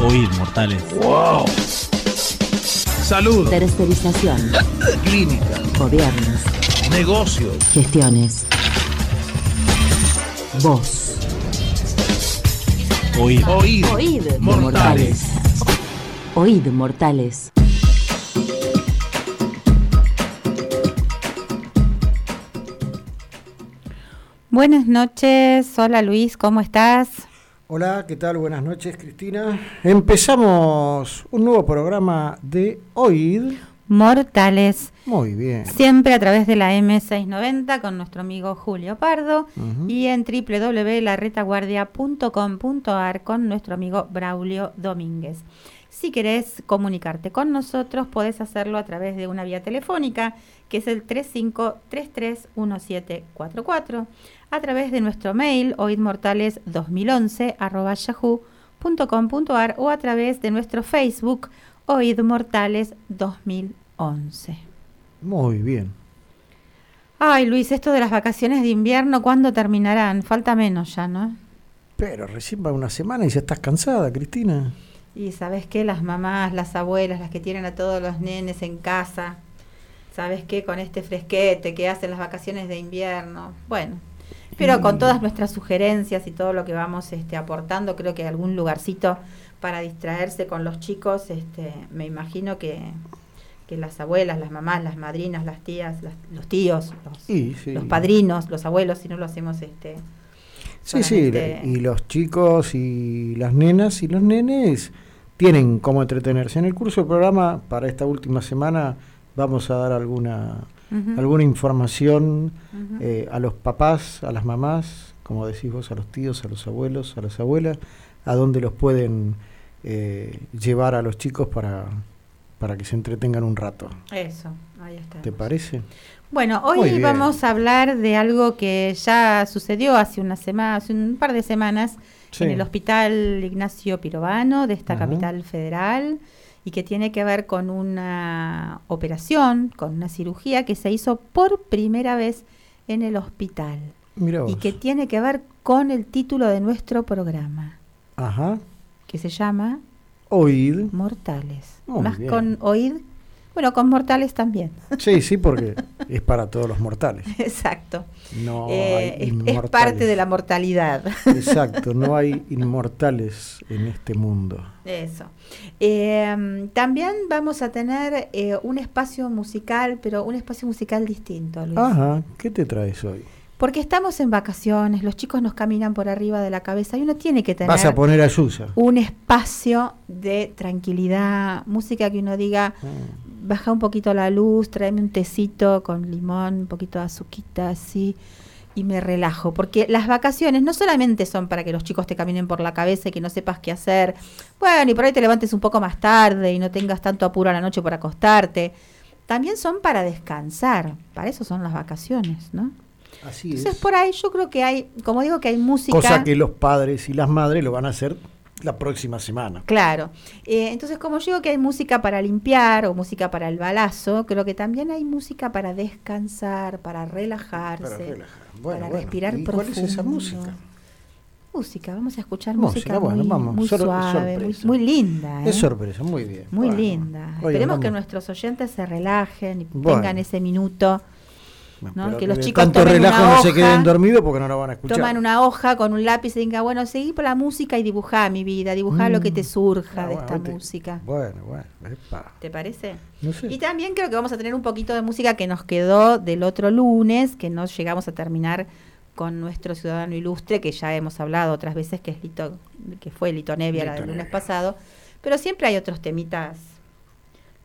Oír, mortales. ¡Wow! Salud. Tercerización. Clínica. Gobiernos. Negocios. Gestiones. Voz. Oír. Oír. Oíd. Mortales. Oíd, mortales. Buenas noches, hola Luis, ¿cómo estás? Hola, ¿qué tal? Buenas noches, Cristina. Empezamos un nuevo programa de OID. Mortales, Muy bien. siempre a través de la M690 con nuestro amigo Julio Pardo Ujú. y en www.laretaguardia.com.ar con nuestro amigo Braulio Domínguez. Si querés comunicarte con nosotros, podés hacerlo a través de una vía telefónica, que es el 35331744, a través de nuestro mail, oidmortales2011 o a través de nuestro Facebook, Oíd Mortales 2011. Muy bien. Ay, Luis, esto de las vacaciones de invierno, ¿cuándo terminarán? Falta menos ya, ¿no? Pero recién va una semana y ya estás cansada, Cristina. Y sabes qué, las mamás, las abuelas, las que tienen a todos los nenes en casa, sabes qué, con este fresquete que hacen las vacaciones de invierno, bueno, pero con todas nuestras sugerencias y todo lo que vamos este, aportando, creo que algún lugarcito para distraerse con los chicos, este, me imagino que, que las abuelas, las mamás, las madrinas, las tías, las- los tíos, los, Sí, sí. los padrinos, los abuelos, si no lo hacemos este Sí, sí. Y los chicos y las nenas y los nenes tienen cómo entretenerse. En el curso del programa, para esta última semana, vamos a dar alguna, alguna información eh, a los papás, a las mamás, como decís vos, a los tíos, a los abuelos, a las abuelas, a dónde los pueden eh, llevar a los chicos para, para que se entretengan un rato. Eso, ahí está. ¿Te parece? Bueno, hoy vamos a hablar de algo que ya sucedió hace una semana, hace un par de semanas Sí. en el Hospital Ignacio Pirovano de esta Ajá. capital federal y que tiene que ver con una operación, con una cirugía que se hizo por primera vez en el hospital y que tiene que ver con el título de nuestro programa, Ajá. que se llama Oíd. Mortales. Muy Más bien. con oíd, bueno, con mortales también. Sí, sí, porque es para todos los mortales. Exacto. No Eh, hay es- es, inmortales. parte de la mortalidad. Exacto, no hay inmortales en este mundo. Eso. Eh, también vamos a tener eh, un espacio musical, pero un espacio musical distinto, Luis. Ajá, ¿qué te traes hoy? Porque estamos en vacaciones, los chicos nos caminan por arriba de la cabeza y uno tiene que tener Vas a poner a un espacio de tranquilidad, música que uno diga, Mm. Baja un poquito la luz, tráeme un tecito con limón, un poquito de azuquita así y me relajo, porque las vacaciones no solamente son para que los chicos te caminen por la cabeza y que no sepas qué hacer, bueno, y por ahí te levantes un poco más tarde y no tengas tanto apuro a la noche por acostarte, también son para descansar, para eso son las vacaciones, ¿no? Así Entonces es. por ahí yo creo que hay, como digo que hay música... Cosa que los padres y las madres lo van a hacer la próxima semana. Claro. Eh, entonces, como yo digo que hay música para limpiar o música para el balazo, creo que también hay música para descansar, para relajarse, Para relajar. Bueno, para bueno. respirar ¿Y cuál es esa música? Música, vamos a escuchar Música, música, bueno, muy, vamos, muy sor- suave, muy, linda. ¿eh? Es sorpresa, muy bien. Muy Bueno, linda. Esperemos que nuestros oyentes se relajen y Bueno. tengan ese minuto. Bueno, ¿no? pero Que los chicos tanto tomen relajo una no se hoja, queden dormidos porque no lo van a escuchar. Toman una hoja con un lápiz y digan, bueno, seguí por la música y dibujá mi vida, dibujá lo que te Mm. surja Ah, de bueno, esta música. Bueno, bueno, epa. ¿Te parece? No sé. Y también creo que vamos a tener un poquito de música que nos quedó del otro lunes, que no llegamos a terminar con nuestro ciudadano ilustre, que ya hemos hablado otras veces, que es Lito, que fue Lito Nevia la del lunes pasado. Pero siempre hay otros temitas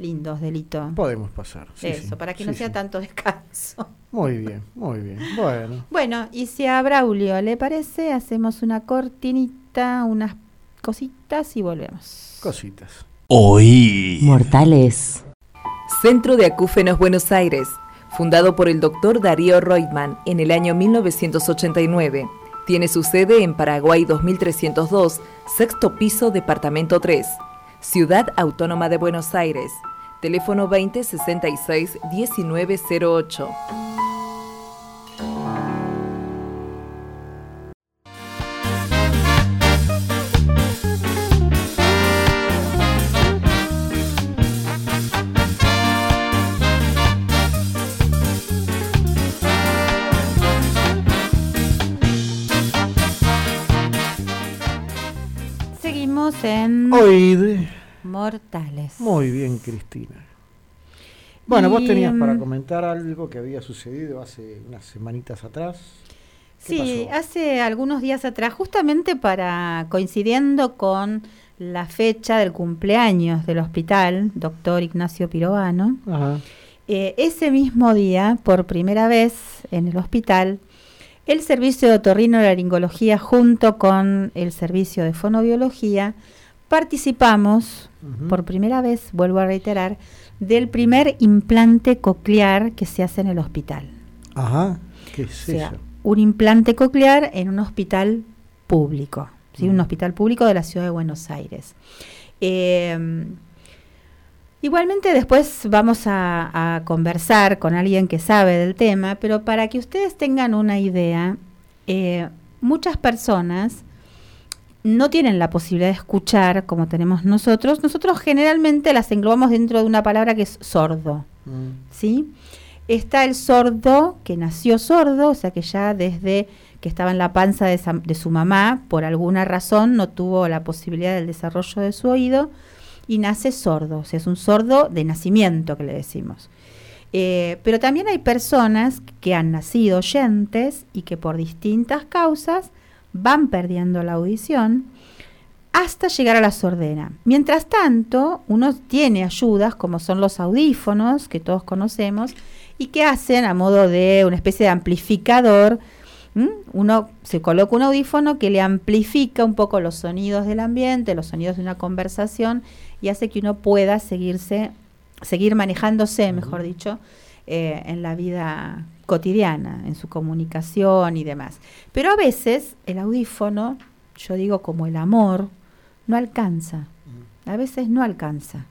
lindos de Lito. Podemos pasar. sí, Eso, sí, para que sí, no sea sí. tanto descanso. Muy bien, muy bien. Bueno, Bueno, y si a Braulio le parece, hacemos una cortinita, unas cositas y volvemos. cositas. Oír. Mortales. Centro de Acúfenos Buenos Aires, fundado por el doctor Darío Reutemann en el año 1989. Tiene su sede en Paraguay 2302, sexto piso, departamento 3, Ciudad Autónoma de Buenos Aires teléfono 2066 1908. Seguimos en... Oíd. Mortales. Muy bien, Cristina. Bueno, vos tenías para mm, comentar algo que había sucedido hace unas semanitas atrás. ¿Qué Sí, pasó? hace algunos días atrás, justamente para coincidiendo con la fecha del cumpleaños del hospital, doctor Ignacio Pirovano, Ajá. eh, ese mismo día, por primera vez en el hospital, el servicio de otorrinolaringología junto con el servicio de fonobiología participamos por primera vez, vuelvo a reiterar, del primer implante coclear que se hace en el hospital. Ajá. ¿Qué es O sea, eso? un implante coclear en un hospital público, ¿sí? un hospital público de la ciudad de Buenos Aires. Eh, igualmente después vamos a, a conversar con alguien que sabe del tema, pero para que ustedes tengan una idea, eh, muchas personas no tienen la posibilidad de escuchar como tenemos nosotros. Nosotros generalmente las englobamos dentro de una palabra que es sordo. Mm. ¿sí? Está el sordo, que nació sordo, o sea que ya desde que estaba en la panza de, sa- de su mamá, por alguna razón no tuvo la posibilidad del desarrollo de su oído y nace sordo, o sea, es un sordo de nacimiento que le decimos. Eh, pero también hay personas que han nacido oyentes y que por distintas causas van perdiendo la audición hasta llegar a la sordera. Mientras tanto, uno tiene ayudas como son los audífonos, que todos conocemos, y que hacen a modo de una especie de amplificador. Uno se coloca un audífono que le amplifica un poco los sonidos del ambiente, los sonidos de una conversación, y hace que uno pueda seguirse, seguir manejándose, mejor dicho, eh, en la vida cotidiana, en su comunicación y demás. Pero a veces el audífono, yo digo como el amor, no alcanza. A veces no alcanza.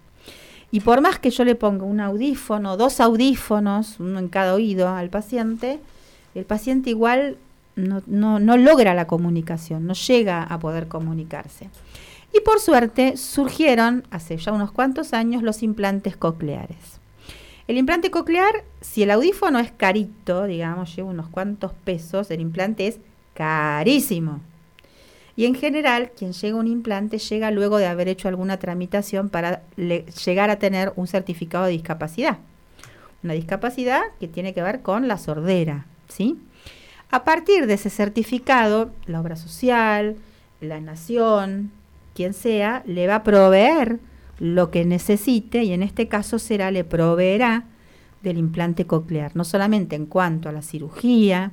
Y por más que yo le ponga un audífono, dos audífonos, uno en cada oído al paciente, el paciente igual no, no- no logra la comunicación, no llega a poder comunicarse. Y por suerte surgieron hace ya unos cuantos años los implantes cocleares. El implante coclear, si el audífono es carito, digamos, lleva unos cuantos pesos, el implante es carísimo. Y en general, quien llega a un implante llega luego de haber hecho alguna tramitación para le- llegar a tener un certificado de discapacidad. Una discapacidad que tiene que ver con la sordera, ¿sí? A partir de ese certificado, la obra social, la nación, quien sea, le va a proveer lo que necesite y en este caso será, le proveerá del implante coclear, no solamente en cuanto a la cirugía,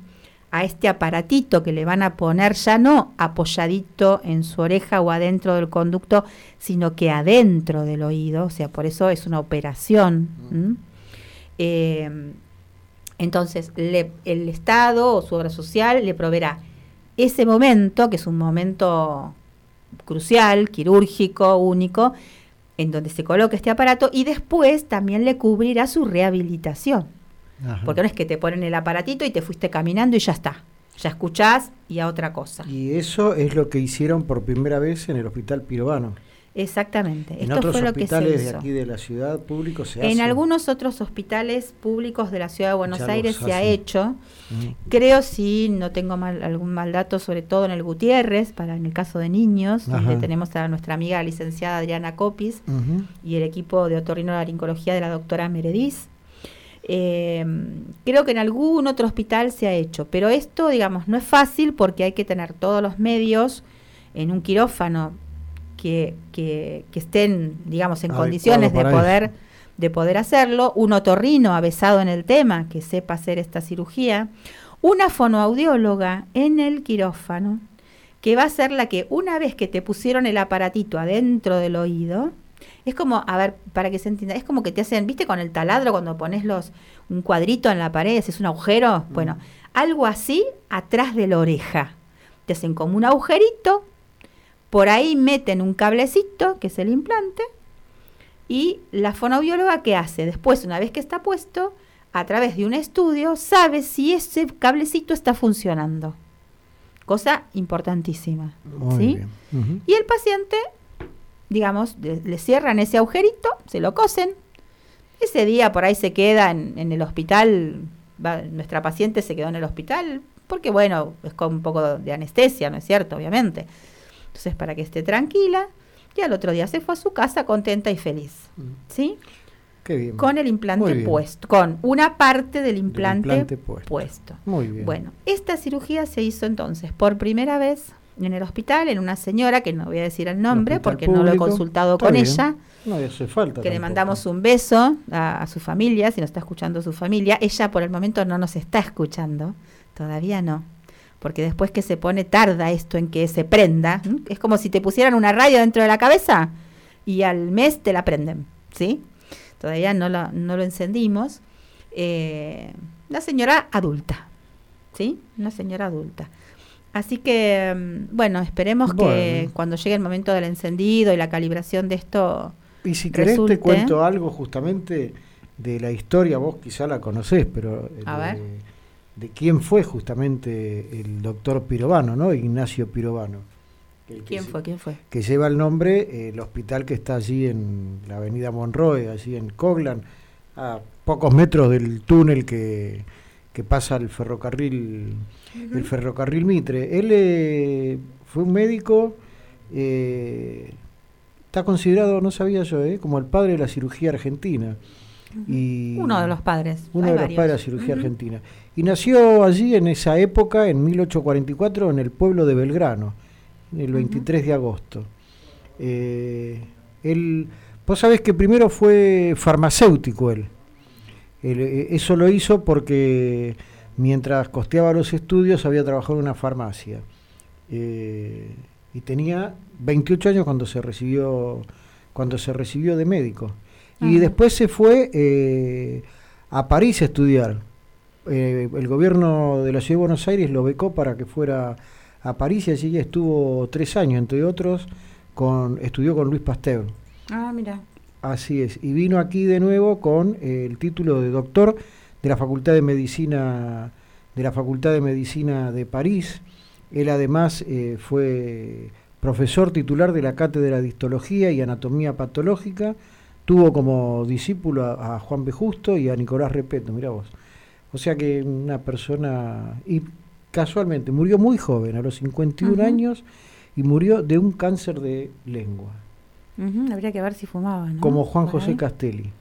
a este aparatito que le van a poner ya no apoyadito en su oreja o adentro del conducto, sino que adentro del oído, o sea, por eso es una operación. Eh, entonces, le- el Estado o su obra social le proveerá ese momento, que es un momento crucial, quirúrgico, único, en donde se coloca este aparato y después también le cubrirá su rehabilitación. Ajá. Porque no es que te ponen el aparatito y te fuiste caminando y ya está. Ya escuchás y a otra cosa. Y eso es lo que hicieron por primera vez en el Hospital Pirovano. Exactamente. En Esto otros fue lo que se hospitales de aquí de la ciudad público se hace. En algunos otros hospitales públicos de la ciudad de Buenos Ya Aires se ha hecho. Ujú. Creo, si no tengo mal, algún mal dato, sobre todo en el Gutiérrez, para en el caso de niños, Ajá. donde tenemos a nuestra amiga licenciada Adriana Copis y el equipo de otorrinolaringología de la doctora Merediz. Eh, creo que en algún otro hospital se ha hecho, pero esto, digamos, no es fácil porque hay que tener todos los medios en un quirófano que, que, que estén, digamos, en condiciones de poder, eso. de poder hacerlo, un otorrino avesado en el tema que sepa hacer esta cirugía, una fonoaudióloga en el quirófano que va a ser la que una vez que te pusieron el aparatito adentro del oído, es como, a ver, para que se entienda, es como que te hacen, ¿viste con el taladro cuando pones los un cuadrito en la pared, es un agujero? Bueno, algo así atrás de la oreja. Te hacen como un agujerito, por ahí meten un cablecito, que es el implante, y la fonoaudióloga ¿qué hace? Después, una vez que está puesto, a través de un estudio, sabe si ese cablecito está funcionando. Cosa importantísima. Muy ¿sí? bien. Y el paciente, digamos, le, le cierran ese agujerito, se lo cosen. Ese día por ahí se queda en, en el hospital, va- nuestra paciente se quedó en el hospital, porque bueno, es con un poco de anestesia, ¿no es cierto? Obviamente. Entonces, para que esté tranquila. y al otro día se fue a su casa contenta y feliz. Mm. ¿Sí? Qué bien. Con el implante puesto, con una parte del implante, implante puesto. puesto. Muy bien. Bueno, esta cirugía se hizo entonces por primera vez en el hospital, en una señora, que no voy a decir el nombre porque no lo he consultado Está con bien. ella, No hace falta. que le mandamos un beso a, a su familia, si nos está escuchando su familia. Ella por el momento no nos está escuchando, todavía no. Porque después que se pone tarda esto en que se prenda, es como si te pusieran una radio dentro de la cabeza y al mes te la prenden, ¿sí? Todavía no lo, no lo encendimos. Eh, una señora adulta, ¿sí? Una señora adulta. Así que, mm, bueno, esperemos que cuando llegue el momento del encendido y la calibración de esto, Y si querés resulte- te cuento algo justamente de la historia, vos quizá la conocés, pero eh, A de, ver. De quién fue justamente el doctor Pirovano, ¿no? Ignacio Pirovano. ¿quién fue? ¿Quién fue? Que lleva el nombre eh, el hospital que está allí en la avenida Monroe, allí en Coglan, a pocos metros del túnel que, que pasa el ferrocarril, el ferrocarril Mitre. Él eh, fue un médico, eh, está considerado, no sabía yo, eh, como el padre de la cirugía argentina. Y Uno de los padres. uno hay de los padres de la cirugía argentina. Y nació allí en esa época, en 1844, en el pueblo de Belgrano, el 23 de agosto. Eh, él, vos sabés que primero fue farmacéutico él. Él, eh, eso lo hizo porque mientras costeaba los estudios había trabajado en una farmacia. Eh, y tenía 28 años cuando se recibió, cuando se recibió de médico. Y después se fue eh, a París a estudiar. Eh, el gobierno de la ciudad de Buenos Aires lo becó para que fuera a París y allí estuvo tres años, entre otros, con, estudió con Luis Pasteur. Ah, mira. Así es, y vino aquí de nuevo con eh, el título de doctor de la Facultad de Medicina de la Facultad de Medicina de París. Él además eh, fue profesor titular de la Cátedra de Histología y Anatomía Patológica. Tuvo como discípulo a, a Juan B. Justo y a Nicolás Repeto, mira vos. O sea que una persona y casualmente murió muy joven, a los 51 Ujú. años, y murió de un cáncer de lengua Habría que ver si fumaba, ¿no? como Juan José ahí. Castelli. Si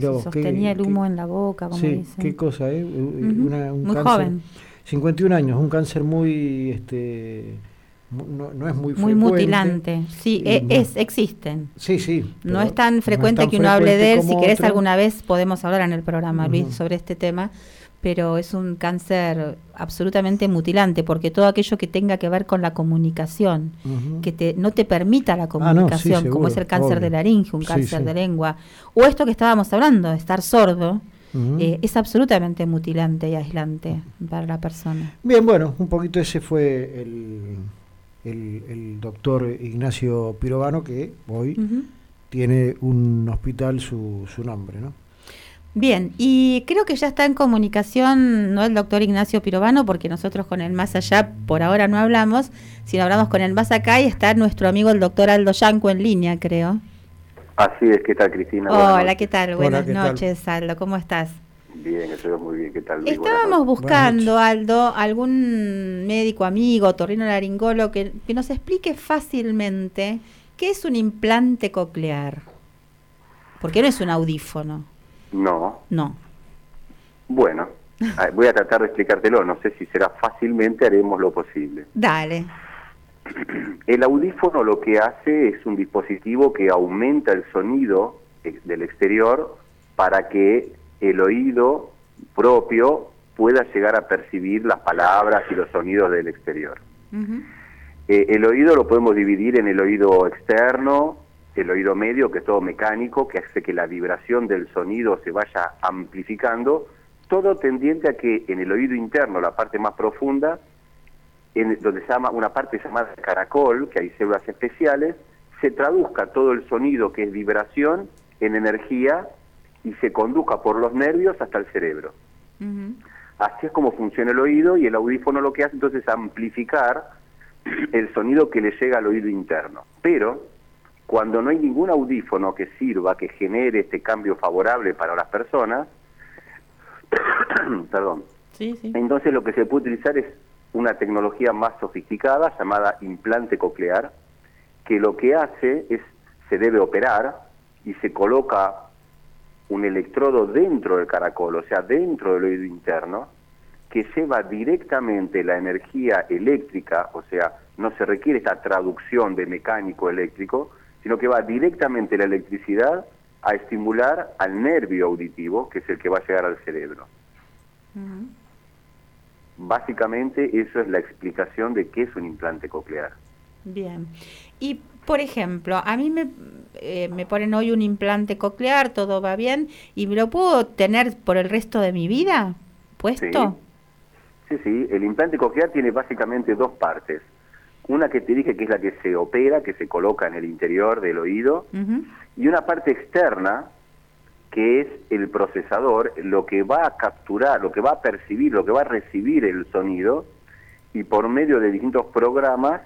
Mirá vos, qué- sostenía el humo qué- en la boca, como sí, dicen. qué cosa, ¿eh? Una- un Muy cáncer- joven. 51 años, un cáncer muy, este, no, no es muy Muy frecuente. mutilante. Sí, e- no- es, existen. Sí, sí. No es tan no frecuente tan que uno hable de él. Si querés, otro. alguna vez podemos hablar en el programa, Luis, sobre este tema. Pero es un cáncer absolutamente mutilante, porque todo aquello que tenga que ver con la comunicación, que te, no te permita la Ah, sí, comunicación, como es el cáncer obvio. de laringe, un cáncer sí. de lengua, o esto que estábamos hablando, de estar sordo, eh, es absolutamente mutilante y aislante para la persona. Bien, bueno, un poquito ese fue el, el, el doctor Ignacio Pirovano, que hoy tiene un hospital su, su nombre, ¿no? Bien, y creo que ya está en comunicación, no el doctor Ignacio Pirovano, porque nosotros con el más allá por ahora no hablamos, sino hablamos con el más acá y está nuestro amigo el doctor Aldo Yanco en línea, creo. Así es, ¿qué tal Cristina? Hola. ¿qué tal? Hola, Buenas noches, Aldo, ¿cómo estás? Bien, estoy muy bien, ¿qué tal? Luis? Estábamos buscando, Aldo, algún médico amigo, torrino laringólogo, que, que nos explique fácilmente qué es un implante coclear. Porque no es un audífono, No, no. bueno, voy a tratar de explicártelo, no sé si será fácilmente, haremos lo posible. Dale. El audífono lo que hace es un dispositivo que aumenta el sonido ex- del exterior para que el oído propio pueda llegar a percibir las palabras y los sonidos del exterior. Eh, el oído lo podemos dividir en el oído externo, el oído medio, que es todo mecánico, que hace que la vibración del sonido se vaya amplificando, todo tendiente a que en el oído interno, la parte más profunda, en donde se llama una parte llamada caracol, que hay células especiales, se traduzca todo el sonido que es vibración en energía y se conduzca por los nervios hasta el cerebro. Así es como funciona el oído y el audífono lo que hace entonces es amplificar el sonido que le llega al oído interno. Pero cuando no hay ningún audífono que sirva, que genere este cambio favorable para las personas, perdón, Sí, sí. entonces lo que se puede utilizar es una tecnología más sofisticada llamada implante coclear, que lo que hace es, se debe operar y se coloca un electrodo dentro del caracol, o sea, dentro del oído interno, que lleva directamente la energía eléctrica, o sea, no se requiere esta traducción de mecánico eléctrico, sino que va directamente la electricidad a estimular al nervio auditivo, que es el que va a llegar al cerebro. Básicamente eso es la explicación de qué es un implante coclear. Bien. Y, por ejemplo, a mí me, eh, me ponen hoy un implante coclear, todo va bien, y me lo puedo tener por el resto de mi vida puesto. Sí, sí, el implante coclear tiene básicamente dos partes. Una que te dije que es la que se opera, que se coloca en el interior del oído, y una parte externa que es el procesador, lo que va a capturar, lo que va a percibir, lo que va a recibir el sonido y por medio de distintos programas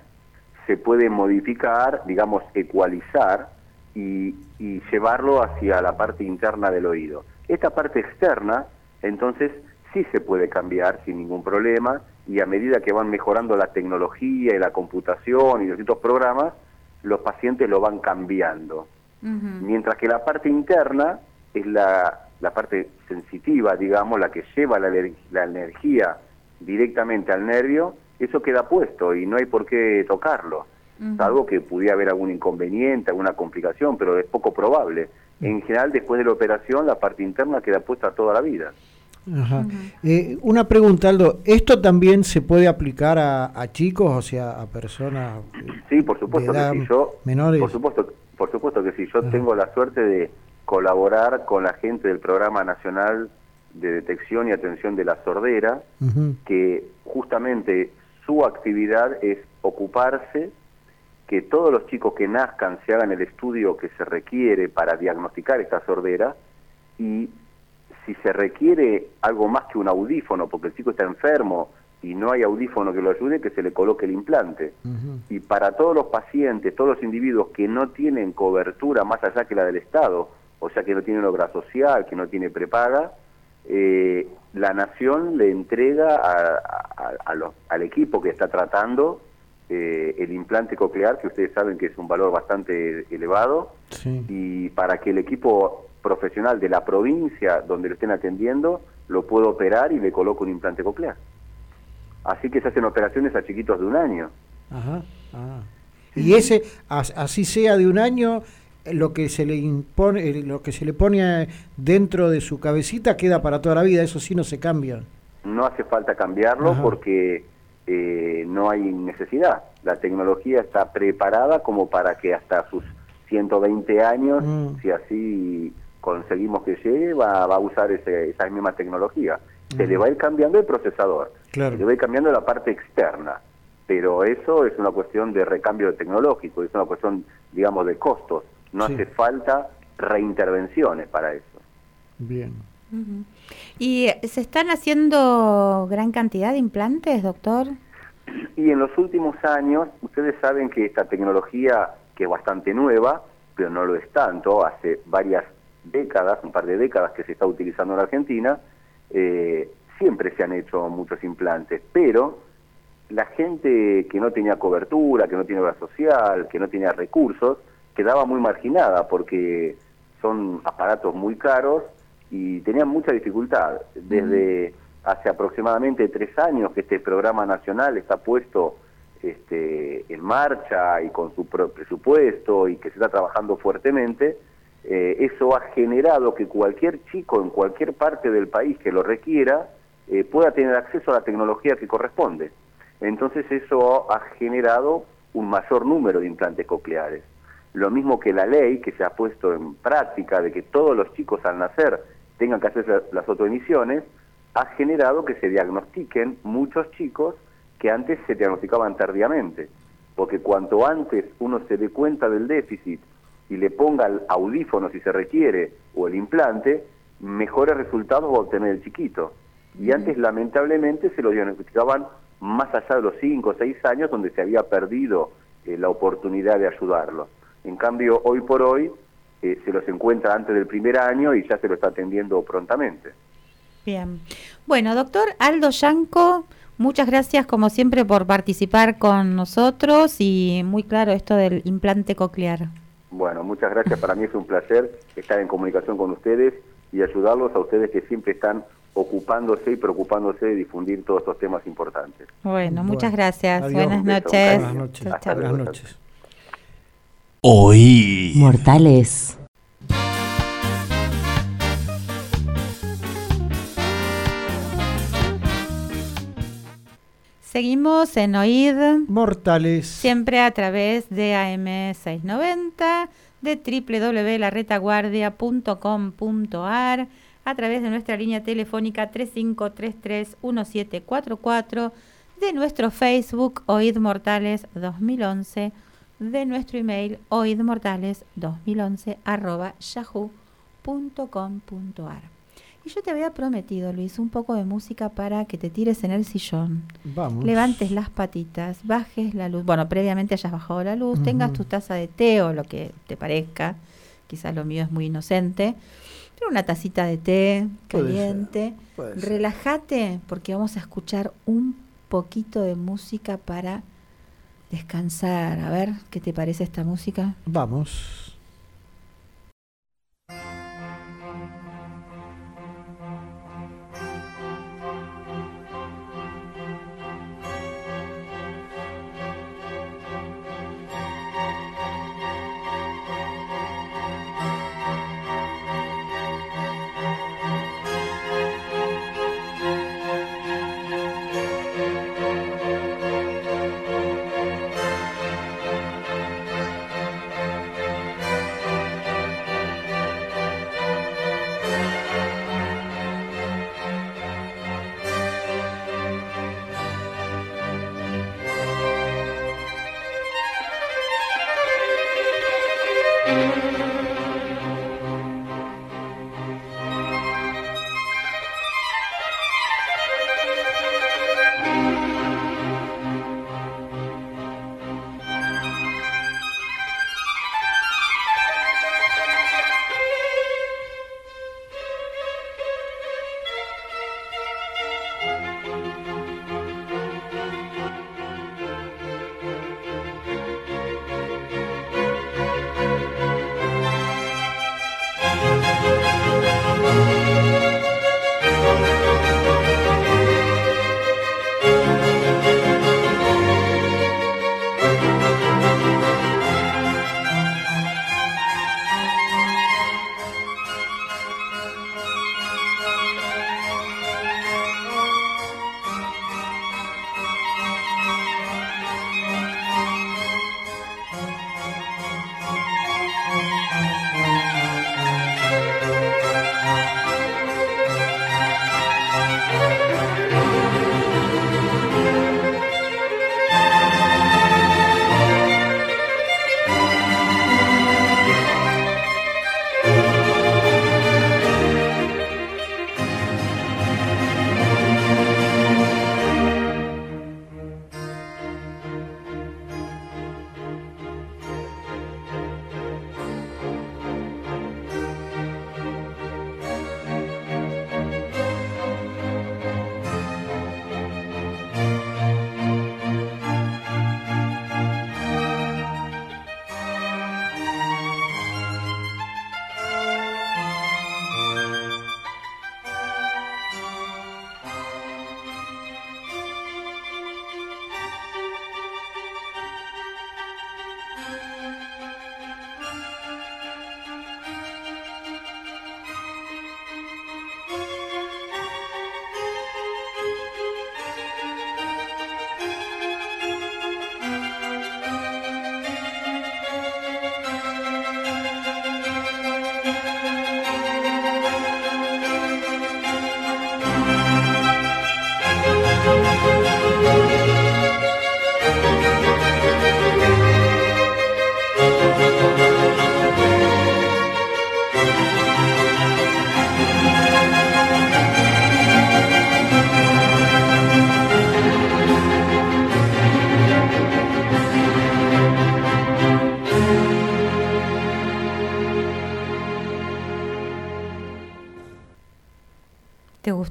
se puede modificar, digamos, ecualizar y, y llevarlo hacia la parte interna del oído. Esta parte externa, entonces, sí se puede cambiar sin ningún problema y a medida que van mejorando la tecnología y la computación y los distintos programas, los pacientes lo van cambiando. Mientras que la parte interna es la, la parte sensitiva, digamos, la que lleva la energía directamente al nervio, eso queda puesto y no hay por qué tocarlo. Ujú. Salvo que pudiera haber algún inconveniente, alguna complicación, pero es poco probable. En general, después de la operación, la parte interna queda puesta toda la vida. Ajá. Eh, una pregunta, Aldo. ¿Esto también se puede aplicar a, a chicos, o sea, a personas? Sí, por supuesto de que sí. Yo, menores? por supuesto, por supuesto que sí. Yo Ajá. tengo la suerte de colaborar con la gente del Programa Nacional de Detección y Atención de la Sordera, que justamente su actividad es ocuparse que todos los chicos que nazcan se hagan el estudio que se requiere para diagnosticar esta sordera y si se requiere algo más que un audífono, porque el chico está enfermo y no hay audífono que lo ayude, que se le coloque el implante. Y para todos los pacientes, todos los individuos que no tienen cobertura más allá que la del Estado, o sea que no tienen obra social, que no tiene prepaga, eh, la nación le entrega a- a- a los- al equipo que está tratando eh, el implante coclear, que ustedes saben que es un valor bastante elevado, Sí. y para que el equipo profesional de la provincia donde lo estén atendiendo lo pueda operar y le coloque un implante coclear. Así que se hacen operaciones a chiquitos de un año. Ajá. Ah. Y ese, as- así sea de un año, lo que se le impone, eh, lo que se le pone eh, dentro de su cabecita queda para toda la vida. Eso sí no se cambia. No hace falta cambiarlo Ajá. porque eh, no hay necesidad. La tecnología está preparada como para que hasta sus 120 años, Mm. si así conseguimos que llegue, va, va a usar ese- esa misma tecnología. Se le va a ir cambiando el procesador, Claro. se le va a ir cambiando la parte externa, pero eso es una cuestión de recambio tecnológico, es una cuestión, digamos, de costos. No Sí. hace falta reintervenciones para eso. Bien. ¿Y eh, se están haciendo gran cantidad de implantes, doctor? Y en los últimos años, ustedes saben que esta tecnología, que es bastante nueva, pero no lo es tanto, hace varias décadas, un par de décadas que se está utilizando en Argentina, eh, siempre se han hecho muchos implantes, pero la gente que no tenía cobertura, que no tiene obra social, que no tenía recursos, quedaba muy marginada porque son aparatos muy caros y tenían mucha dificultad. Desde hace aproximadamente tres años que este programa nacional está puesto este, en marcha y con su presupuesto y que se está trabajando fuertemente, eh, eso ha generado que cualquier chico en cualquier parte del país que lo requiera eh, pueda tener acceso a la tecnología que corresponde. Entonces eso ha generado un mayor número de implantes cocleares. Lo mismo que la ley que se ha puesto en práctica de que todos los chicos al nacer tengan que hacer la- las autoemisiones, ha generado que se diagnostiquen muchos chicos que antes se diagnosticaban tardíamente. Porque cuanto antes uno se dé cuenta del déficit y le ponga el audífono si se requiere o el implante, mejores resultados va a obtener el chiquito. Y antes lamentablemente se lo diagnosticaban más allá de los 5 o 6 años donde se había perdido eh, la oportunidad de ayudarlo. En cambio, hoy por hoy eh, se los encuentra antes del primer año y ya se lo está atendiendo prontamente. Bien. Bueno, doctor Aldo Yanco, Muchas gracias como siempre por participar con nosotros y muy claro esto del implante coclear. Bueno, muchas gracias. Para mí es un placer estar en comunicación con ustedes y ayudarlos a ustedes que siempre están ocupándose y preocupándose de difundir todos estos temas importantes. Bueno, muchas gracias. Adiós. Buenas noches. Buenas noches. Hasta. Buenas noches. Oí. Mortales. Seguimos en OID, Mortales. siempre a través de AM690, de www.laretaguardia.com.ar, a través de nuestra línea telefónica 3533-1744, de nuestro Facebook OID Mortales 2011, de nuestro email oidmortales 2011 arroba yahoo.com.ar. Y yo te había prometido, Luis, un poco de música para que te tires en el sillón, Vamos. levantes las patitas, bajes la luz, bueno, previamente hayas bajado la luz, tengas tu taza de té o lo que te parezca, quizás lo mío es muy inocente, pero una tacita de té Puede ser, caliente, puede ser. relájate porque vamos a escuchar un poquito de música para descansar. A ver, ¿qué te parece esta música? Vamos.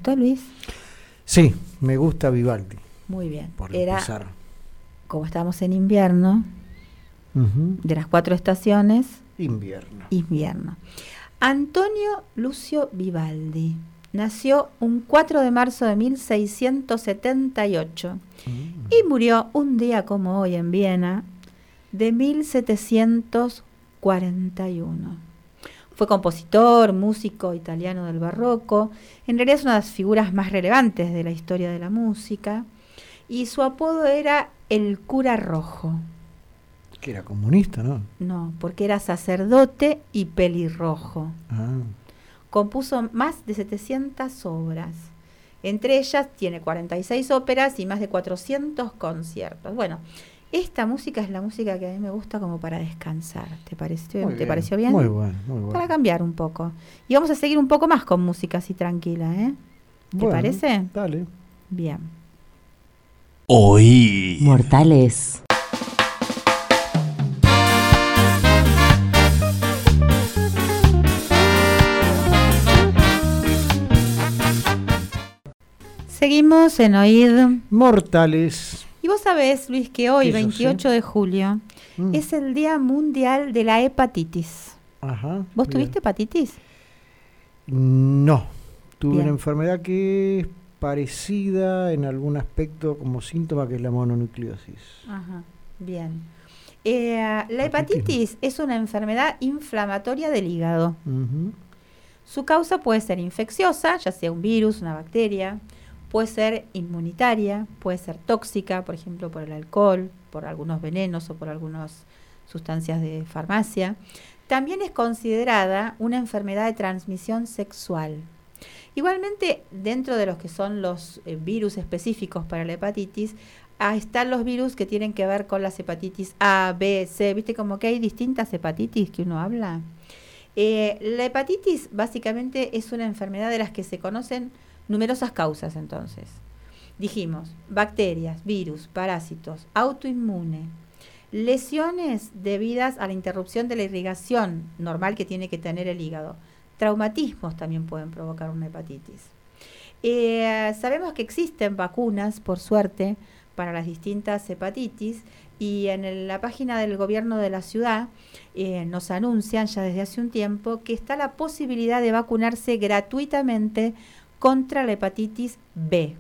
Gustó, Luis? Sí, me gusta Vivaldi. Muy bien. por Era, empezar. como estamos en invierno, de las cuatro estaciones, Invierno. invierno. Antonio Lucio Vivaldi nació un 4 de marzo de 1678 Mm. y murió un día como hoy en Viena de 1741. Fue compositor, músico italiano del barroco, en realidad es una de las figuras más relevantes de la historia de la música y su apodo era el cura rojo. Que era comunista, ¿no? No, porque era sacerdote y pelirrojo. Ah. Compuso más de 700 obras. Entre ellas tiene 46 óperas y más de 400 conciertos. Bueno, esta música es la música que a mí me gusta como para descansar. ¿Te pareció, Muy ¿te bien, pareció bien? Muy bueno, muy bueno. Para cambiar un poco. Y vamos a seguir un poco más con música así tranquila, ¿eh? ¿Te Bueno, parece? Dale. Bien. Oí. Mortales. Seguimos en Oíd. Mortales. Vos sabés, Luis, que hoy, Eso sí. 28 de julio, Mm. es el Día Mundial de la Hepatitis. Ajá. ¿Vos bien. tuviste hepatitis? No. Tuve Bien. una enfermedad que es parecida en algún aspecto como síntoma que es la mononucleosis. Ajá, bien. Eh, la Hepatitis. es una enfermedad inflamatoria del hígado. Su causa puede ser infecciosa, ya sea un virus, una bacteria, puede ser inmunitaria, puede ser tóxica, por ejemplo, por el alcohol, por algunos venenos o por algunas sustancias de farmacia. También es considerada una enfermedad de transmisión sexual. Igualmente, dentro de los que son los eh, virus específicos para la hepatitis, están los virus que tienen que ver con las hepatitis A, B, C. ¿Viste como que hay distintas hepatitis que uno habla? Eh, la hepatitis básicamente es una enfermedad de las que se conocen numerosas causas entonces. Dijimos, bacterias, virus, parásitos, autoinmune, lesiones debidas a la interrupción de la irrigación normal que tiene que tener el hígado. Traumatismos también pueden provocar una hepatitis. Eh, sabemos que existen vacunas, por suerte, para las distintas hepatitis y en la página del gobierno de la ciudad eh, nos anuncian ya desde hace un tiempo que está la posibilidad de vacunarse gratuitamente contra la hepatitis B.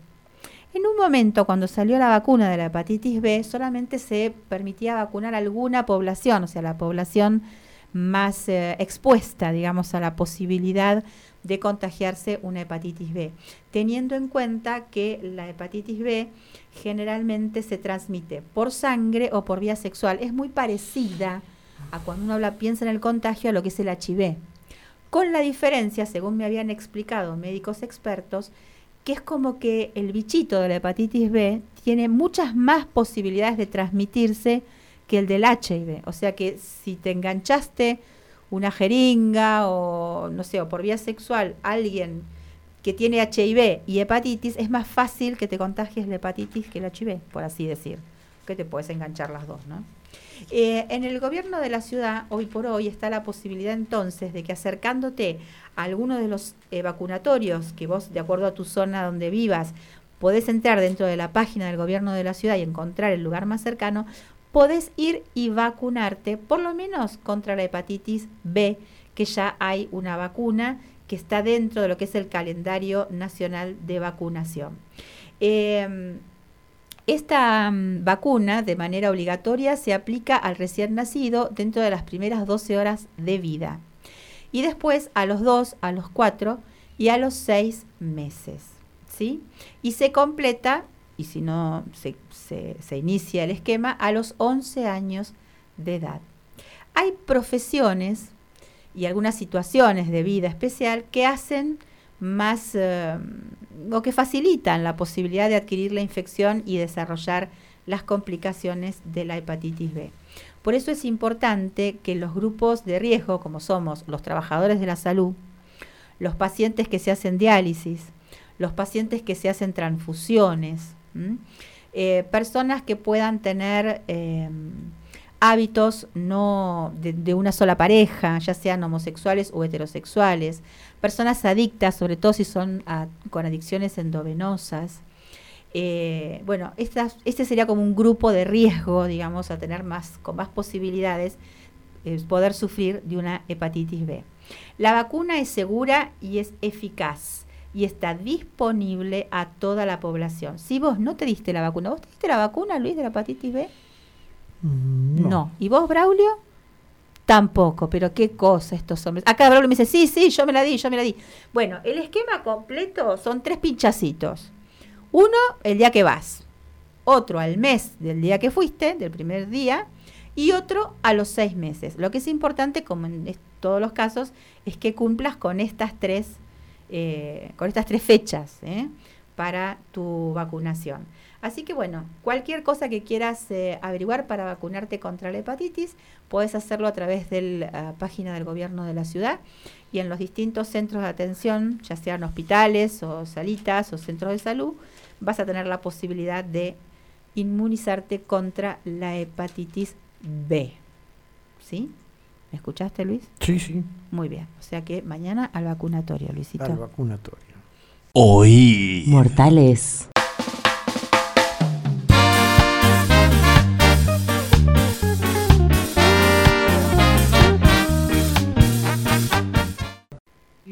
En un momento, cuando salió la vacuna de la hepatitis B, solamente se permitía vacunar a alguna población, o sea, la población más eh, expuesta, digamos, a la posibilidad de contagiarse una hepatitis B, teniendo en cuenta que la hepatitis B generalmente se transmite por sangre o por vía sexual. Es muy parecida a cuando uno habla, piensa en el contagio a lo que es el HIV. Con la diferencia, según me habían explicado médicos expertos, que es como que el bichito de la hepatitis B tiene muchas más posibilidades de transmitirse que el del HIV. O sea que si te enganchaste una jeringa o no sé, por vía sexual alguien que tiene HIV y hepatitis, es más fácil que te contagies la hepatitis que el HIV, por así decir. Que te puedes enganchar las dos, ¿no? Eh, en el gobierno de la ciudad, hoy por hoy, está la posibilidad entonces de que acercándote a alguno de los eh, vacunatorios que vos, de acuerdo a tu zona donde vivas, podés entrar dentro de la página del gobierno de la ciudad y encontrar el lugar más cercano, podés ir y vacunarte, por lo menos contra la hepatitis B, que ya hay una vacuna que está dentro de lo que es el calendario nacional de vacunación. Eh, esta mm, vacuna de manera obligatoria se aplica al recién nacido dentro de las primeras 12 horas de vida y después a los 2, a los 4 y a los 6 meses. ¿sí? Y se completa, y si no se, se- se inicia el esquema, a los 11 años de edad. Hay profesiones y algunas situaciones de vida especial que hacen más eh, o que facilitan la posibilidad de adquirir la infección y desarrollar las complicaciones de la hepatitis B. Por eso es importante que los grupos de riesgo, como somos los trabajadores de la salud, los pacientes que se hacen diálisis, los pacientes que se hacen transfusiones, eh, personas que puedan tener eh, hábitos no de, de una sola pareja, ya sean homosexuales o heterosexuales, personas adictas, sobre todo si son a- con adicciones endovenosas, eh, bueno, estas, este sería como un grupo de riesgo, digamos, a tener más, con más posibilidades eh, poder sufrir de una hepatitis B. La vacuna es segura y es eficaz y está disponible a toda la población. Si vos no te diste la vacuna, ¿vos te diste la vacuna, Luis, de la hepatitis B? Mm, No. ¿Y vos, Braulio? Tampoco, pero qué cosa estos hombres. Acá Braulio me dice, sí, sí, yo me la di, yo me la di. Bueno, el esquema completo son tres pinchacitos. Uno, el día que vas. Otro al mes del día que fuiste, del primer día. Y otro a los seis meses. Lo que es importante, como en todos los casos, es que cumplas con estas tres, eh, con estas tres fechas ¿eh? para tu vacunación. Así que bueno, cualquier cosa que quieras eh, averiguar para vacunarte contra la hepatitis, puedes hacerlo a través de la página del gobierno de la ciudad y en los distintos centros de atención, ya sean hospitales o salitas o centros de salud, vas a tener la posibilidad de inmunizarte contra la hepatitis B. ¿Sí? ¿Me escuchaste, Luis? Sí, sí, Muy bien. O sea que mañana al vacunatorio, Luisito. al vacunatorio. Oí. Mortales.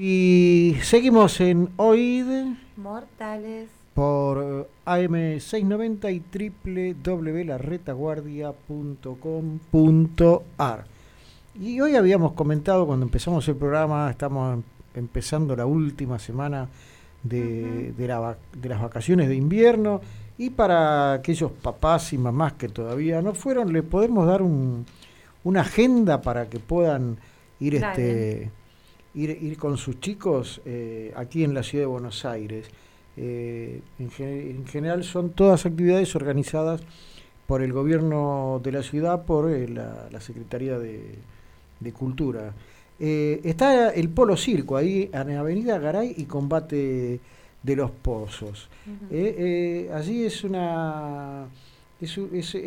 Y seguimos en OID Mortales. por eh, AM690 y www.larretaguardia.com.ar. Y hoy habíamos comentado cuando empezamos el programa, estamos em- empezando la última semana de, de la va- de las vacaciones de invierno y para aquellos papás y mamás que todavía no fueron, le podemos dar un, una agenda para que puedan ir este ir, ir con sus chicos eh, aquí en la ciudad de Buenos Aires. Eh, en, ge- en general son todas actividades organizadas por el gobierno de la ciudad, por eh, la, la Secretaría de, de Cultura. Está el Polo Circo ahí en Avenida Garay y Combate de los Pozos. Eh, allí es una... es es,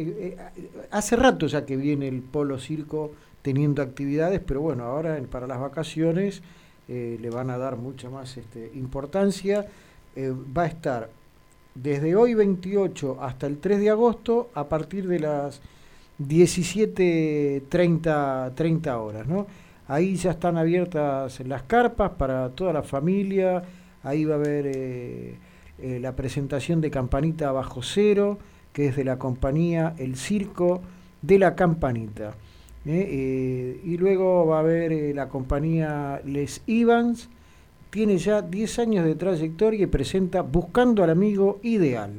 hace rato ya que viene el Polo Circo teniendo actividades, pero bueno, ahora para las vacaciones eh, le van a dar mucha más este, importancia. Eh, va a estar desde hoy 28 hasta el 3 de agosto a partir de las 17.30 30 horas, ¿no? Ahí ya están abiertas las carpas para toda la familia, ahí va a haber eh, la presentación de Campanita Bajo Cero, que es de la compañía El Circo de la Campanita. ¿Eh? Eh, y luego va a haber eh, la compañía Les Evans, tiene ya 10 años de trayectoria y presenta Buscando al Amigo Ideal.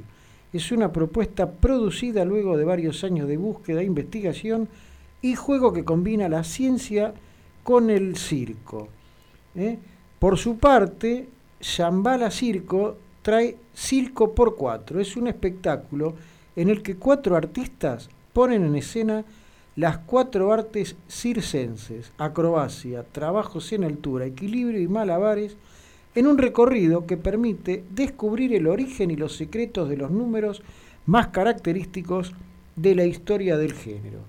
Es una propuesta producida luego de varios años de búsqueda, investigación y juego que combina la ciencia con el circo. Por su parte, Shambhala Circo trae Circo por Cuatro. Es un espectáculo en el que cuatro artistas ponen en escena las cuatro artes circenses, acrobacia, trabajos en altura, equilibrio y malabares, en un recorrido que permite descubrir el origen y los secretos de los números más característicos de la historia del género.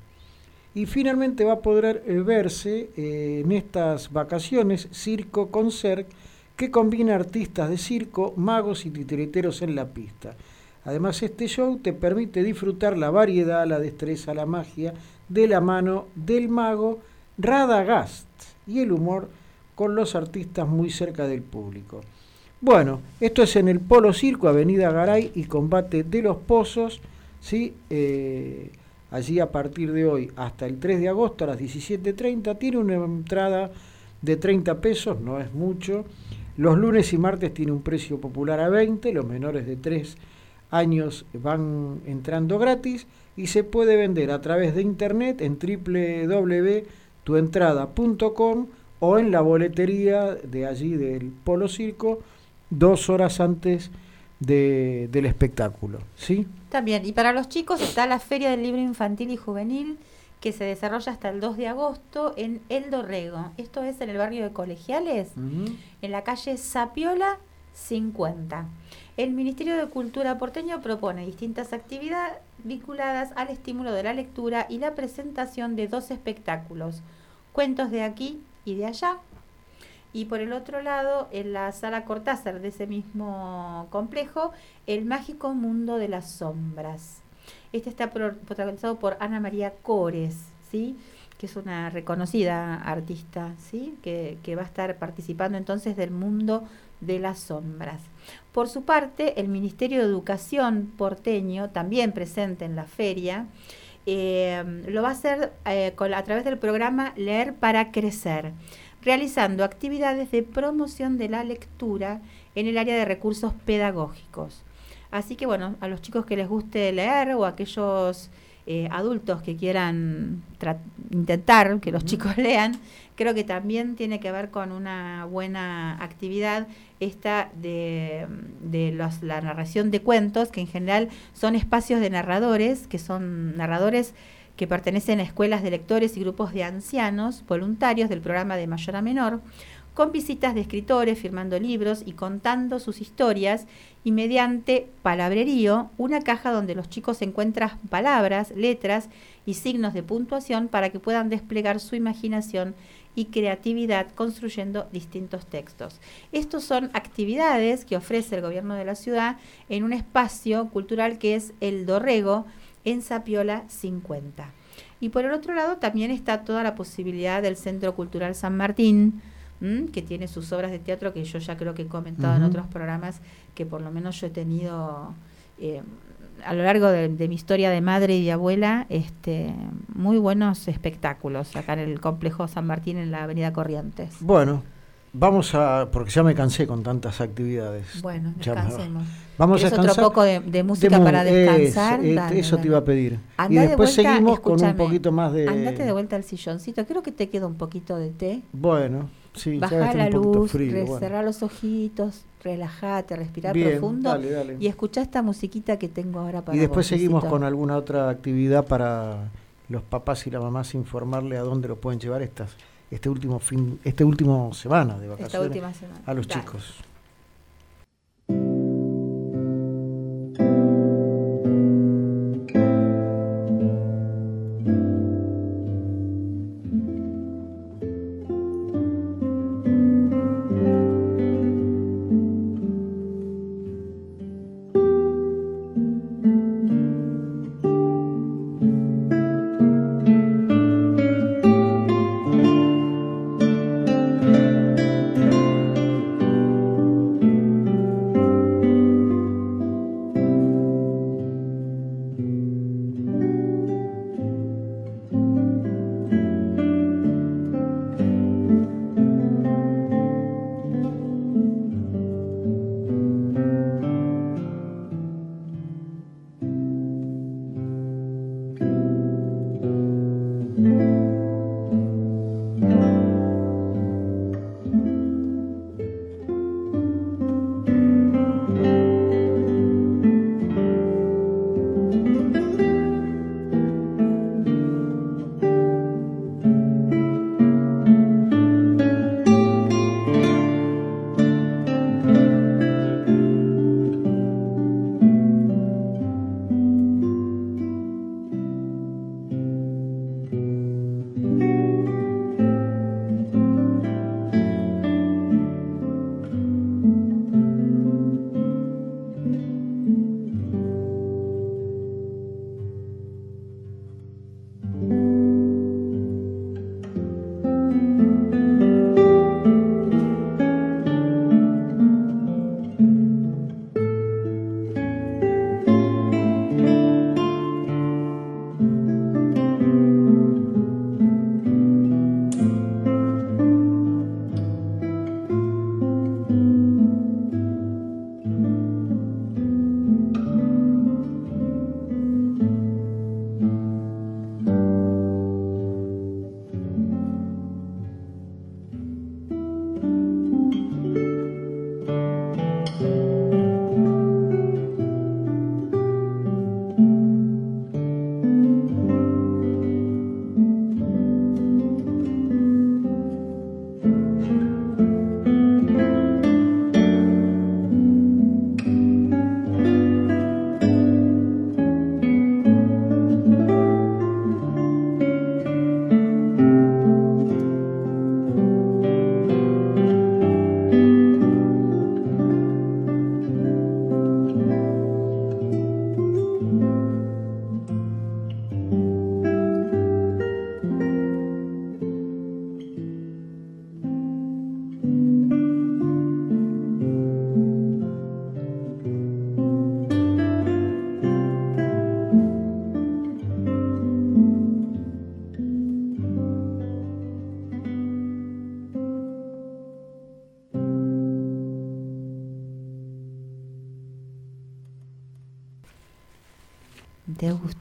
Y finalmente va a poder eh, verse eh, en estas vacaciones Circo Concert, que combina artistas de circo, magos y titiriteros en la pista. Además, este show te permite disfrutar la variedad, la destreza, la magia de la mano del mago Radagast y el humor con los artistas muy cerca del público. Bueno, esto es en el Polo Circo, Avenida Garay y Combate de los Pozos, ¿sí? Eh, allí a partir de hoy hasta el 3 de agosto a las 17.30 tiene una entrada de 30 pesos, no es mucho. Los lunes y martes tiene un precio popular a 20, los menores de 3 años van entrando gratis y se puede vender a través de internet en www.tuentrada.com o en la boletería de allí del Polo Circo dos horas antes de- del espectáculo. ¿sí? También, y para los chicos está la Feria del Libro Infantil y Juvenil que se desarrolla hasta el 2 de agosto en El Dorrego. Esto es en el barrio de Colegiales, en la calle Sapiola 50. El Ministerio de Cultura porteño propone distintas actividades vinculadas al estímulo de la lectura y la presentación de dos espectáculos, Cuentos de aquí y de allá, Y por el otro lado, en la sala Cortázar de ese mismo complejo, El mágico mundo de las sombras. Este está protagonizado por Ana María Cores, ¿sí? que es una reconocida artista, ¿sí? que, que va a estar participando entonces del mundo de las sombras. Por su parte, el Ministerio de Educación porteño, también presente en la feria, eh, lo va a hacer eh, a través del programa Leer para Crecer, realizando actividades de promoción de la lectura en el área de recursos pedagógicos. Así que bueno, a los chicos que les guste leer o aquellos eh, adultos que quieran intentar que los chicos lean, creo que también tiene que ver con una buena actividad esta de, la narración de cuentos, que en general son espacios de narradores, que son narradores que pertenecen a escuelas de lectores y grupos de ancianos voluntarios del programa de mayor a menor, con visitas de escritores firmando libros y contando sus historias y mediante palabrerío, una caja donde los chicos encuentran palabras, letras y signos de puntuación para que puedan desplegar su imaginación y creatividad construyendo distintos textos. Estos son actividades que ofrece el gobierno de la ciudad en un espacio cultural que es el Dorrego en Sapiola 50. Y por el otro lado también está toda la posibilidad del Centro Cultural San Martín, que tiene sus obras de teatro que yo ya creo que he comentado en otros programas que por lo menos yo he tenido eh, a lo largo de, mi historia de madre y de abuela este muy buenos espectáculos acá en el complejo San Martín en la avenida Corrientes. Bueno, vamos a, porque ya me cansé con tantas actividades. Bueno, descansemos. Vamos a descansar. otro poco de, música para descansar? eso te iba a pedir. y después seguimos con un poquito más de... Andate de vuelta al silloncito, creo que te queda un poquito de té. Bueno. Sí, Baja la luz, cerrar los ojitos, relájate, respirar profundo y escucha esta musiquita que tengo ahora para Y después seguimos con alguna otra actividad para los papás y las mamás informarle a dónde lo pueden llevar estas este último fin este último semana de vacaciones a los chicos.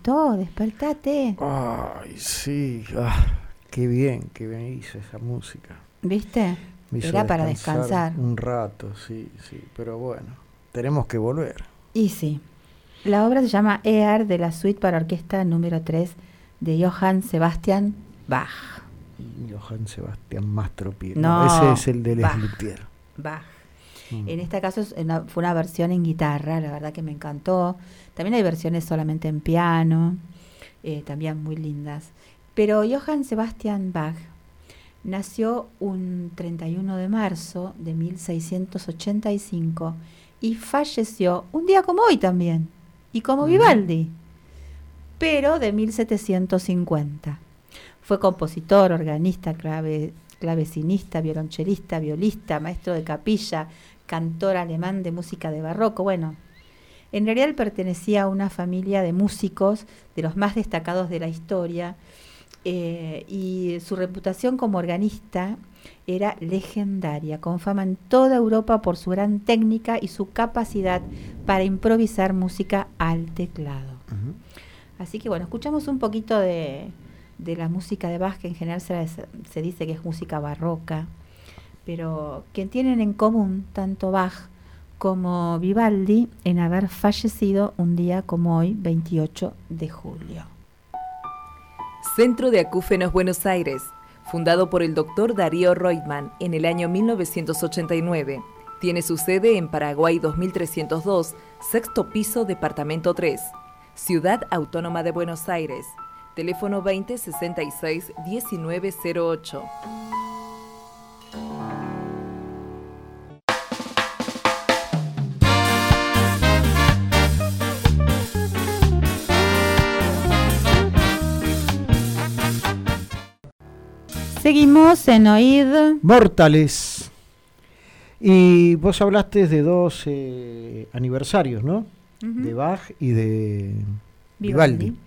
¿Te gustó? Despertate. Ay, sí. Ah, qué bien que me hizo esa música. ¿Viste? Era para descansar. Un rato, sí, sí. Pero bueno, tenemos que volver. Y sí. La obra se llama Ear de la suite para orquesta número 3 de Johann Sebastian Bach. Johann Sebastián Mastropiero. No, Ese es el de Les Bach. Bach. Mm. En este caso es una- fue una versión en guitarra, la verdad que me encantó. También hay versiones solamente en piano, eh, también muy lindas. Pero Johann Sebastian Bach nació un 31 de marzo de 1685 y falleció un día como hoy también, y como Vivaldi, pero de 1750. Fue compositor, organista, clave, clavecinista, violonchelista, violista, maestro de capilla, cantor alemán de música de barroco. Bueno, en realidad él pertenecía a una familia de músicos de los más destacados de la historia eh, y su reputación como organista era legendaria, con fama en toda Europa por su gran técnica y su capacidad para improvisar música al teclado. Así que bueno, escuchamos un poquito de, de la música de Bach, que en general se, se dice que es música barroca, pero que tienen en común tanto Bach como Vivaldi en haber fallecido un día como hoy, 28 de julio. Centro de Acúfenos Buenos Aires, fundado por el doctor Darío Reutemann en el año 1989. Tiene su sede en Paraguay 2302, sexto piso, departamento 3. Ciudad Autónoma de Buenos Aires. Teléfono 2066 1908. Seguimos en Oíd. Mortales. Y vos hablaste de dos eh, aniversarios, ¿no? De Bach y de Vivaldi.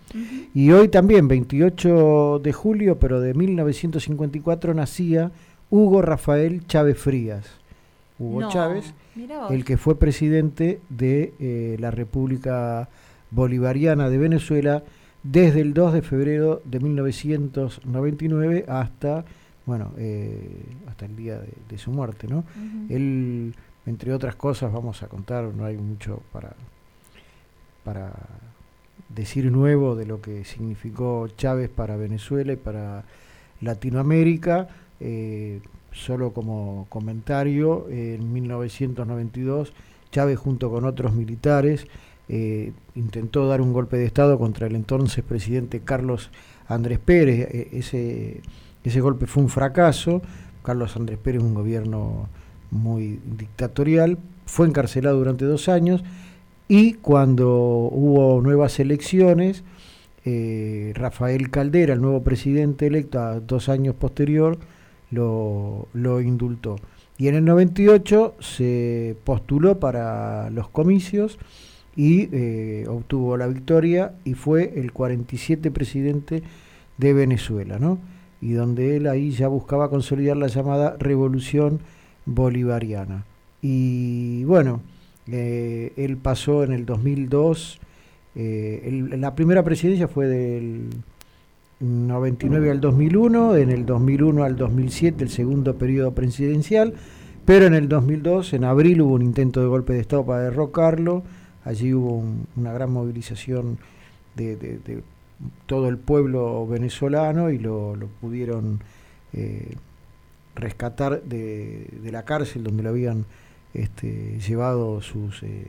Y hoy también, 28 de julio, pero de 1954, nacía Hugo Rafael Chávez Frías. Hugo No, Chávez, el que fue presidente de eh, la República Bolivariana de Venezuela desde el 2 de febrero de 1999 hasta, bueno, eh, hasta el día de, de su muerte, ¿no? Él, entre otras cosas, vamos a contar, no hay mucho para, para decir nuevo de lo que significó Chávez para Venezuela y para Latinoamérica. eh, solo como comentario, en 1992 Chávez junto con otros militares eh, intentó dar un golpe de Estado contra el entonces presidente Carlos Andrés Pérez. Eh, ese, ese golpe fue un fracaso. Carlos Andrés Pérez, un gobierno muy dictatorial, fue encarcelado durante dos años y cuando hubo nuevas elecciones, eh, Rafael Caldera, el nuevo presidente electo a dos años posterior, lo, lo indultó. Y en el 98 se postuló para los comicios y eh, obtuvo la victoria y fue el 47 presidente de Venezuela, ¿no? Y donde él ahí ya buscaba consolidar la llamada revolución bolivariana. Y bueno, eh, él pasó en el 2002, eh, la primera presidencia fue del 99 al 2001, en el 2001 al 2007 el segundo periodo presidencial, pero en el 2002, en abril, hubo un intento de golpe de Estado para derrocarlo, allí hubo un- una gran movilización de, todo el pueblo venezolano y lo, pudieron eh, rescatar de, de la cárcel donde lo habían este, llevado sus eh,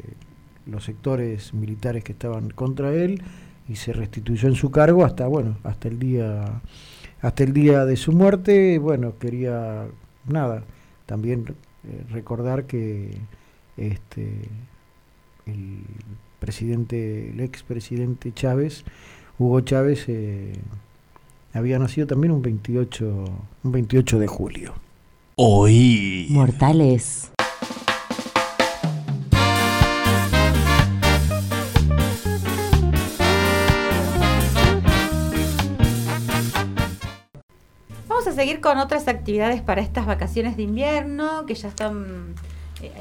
los sectores militares que estaban contra él y se restituyó en su cargo hasta bueno hasta el día hasta el día de su muerte. Bueno quería nada también eh, recordar que este el presidente el expresidente Chávez Hugo Chávez eh, había nacido también un 28 un 28 de julio Oí. Mortales. Vamos a seguir con otras actividades para estas vacaciones de invierno que ya están